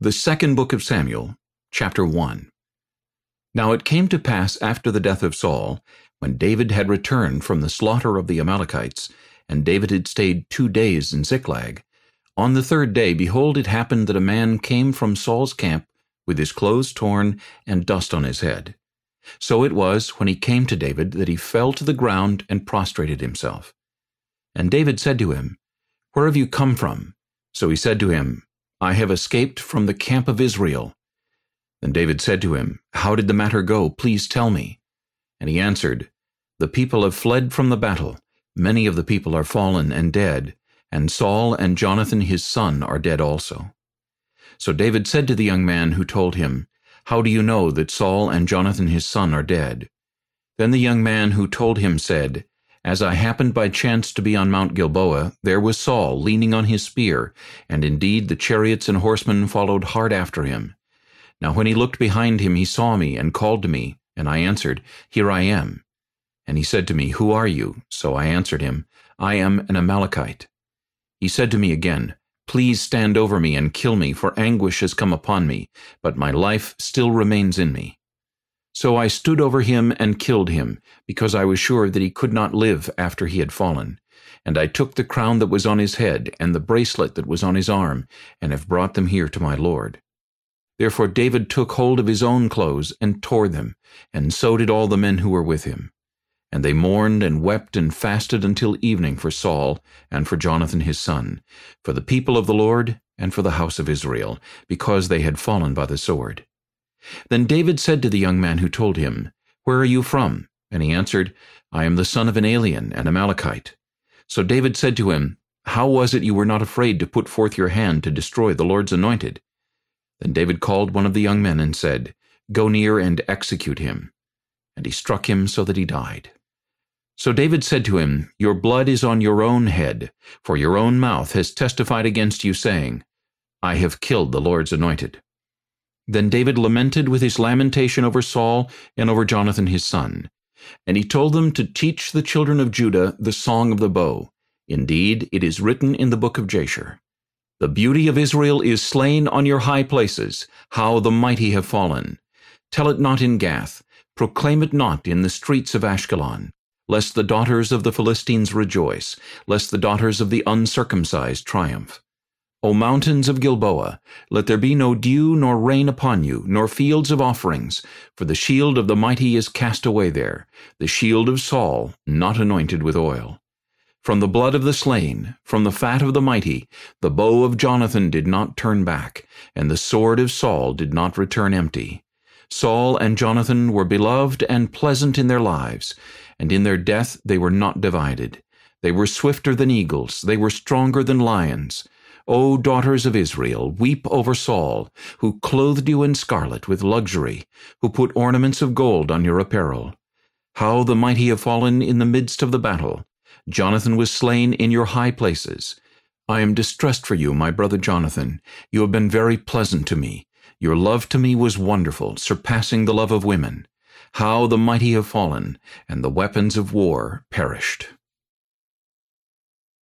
The Second Book of Samuel, Chapter 1 Now it came to pass after the death of Saul, when David had returned from the slaughter of the Amalekites, and David had stayed two days in Ziklag, on the third day, behold, it happened that a man came from Saul's camp with his clothes torn and dust on his head. So it was, when he came to David, that he fell to the ground and prostrated himself. And David said to him, Where have you come from? So he said to him, I have escaped from the camp of Israel. Then David said to him, How did the matter go? Please tell me. And he answered, The people have fled from the battle. Many of the people are fallen and dead, and Saul and Jonathan his son are dead also. So David said to the young man who told him, How do you know that Saul and Jonathan his son are dead? Then the young man who told him said, as I happened by chance to be on Mount Gilboa, there was Saul leaning on his spear, and indeed the chariots and horsemen followed hard after him. Now when he looked behind him, he saw me, and called to me, and I answered, Here I am. And he said to me, Who are you? So I answered him, I am an Amalekite. He said to me again, Please stand over me and kill me, for anguish has come upon me, but my life still remains in me. So I stood over him and killed him, because I was sure that he could not live after he had fallen. And I took the crown that was on his head, and the bracelet that was on his arm, and have brought them here to my Lord. Therefore David took hold of his own clothes, and tore them, and so did all the men who were with him. And they mourned and wept and fasted until evening for Saul, and for Jonathan his son, for the people of the Lord, and for the house of Israel, because they had fallen by the sword. Then David said to the young man who told him, Where are you from? And he answered, I am the son of an alien, an Amalekite. So David said to him, How was it you were not afraid to put forth your hand to destroy the Lord's anointed? Then David called one of the young men and said, Go near and execute him. And he struck him so that he died. So David said to him, Your blood is on your own head, for your own mouth has testified against you, saying, I have killed the Lord's anointed. Then David lamented with his lamentation over Saul and over Jonathan his son. And he told them to teach the children of Judah the song of the bow. Indeed, it is written in the book of Jasher. The beauty of Israel is slain on your high places, how the mighty have fallen. Tell it not in Gath, proclaim it not in the streets of Ashkelon, lest the daughters of the Philistines rejoice, lest the daughters of the uncircumcised triumph. O mountains of Gilboa, let there be no dew nor rain upon you, nor fields of offerings, for the shield of the mighty is cast away there, the shield of Saul, not anointed with oil. From the blood of the slain, from the fat of the mighty, the bow of Jonathan did not turn back, and the sword of Saul did not return empty. Saul and Jonathan were beloved and pleasant in their lives, and in their death they were not divided. They were swifter than eagles, they were stronger than lions. O daughters of Israel, weep over Saul, who clothed you in scarlet with luxury, who put ornaments of gold on your apparel. How the mighty have fallen in the midst of the battle. Jonathan was slain in your high places. I am distressed for you, my brother Jonathan. You have been very pleasant to me. Your love to me was wonderful, surpassing the love of women. How the mighty have fallen, and the weapons of war perished.